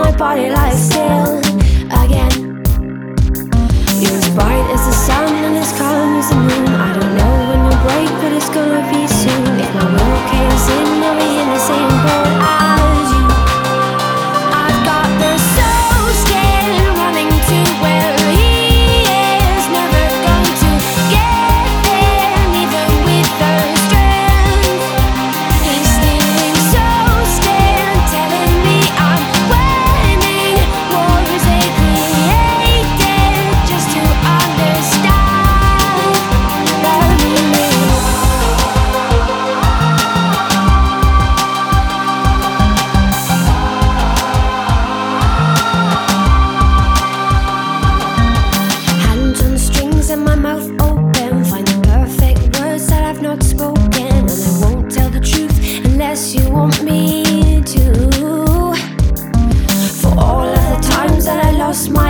my body lies still again. You're as bright as the sun, and it's calm as the moon. I don't know when you'll break, but it's gonna unless you want me to. For all of the times that I lost my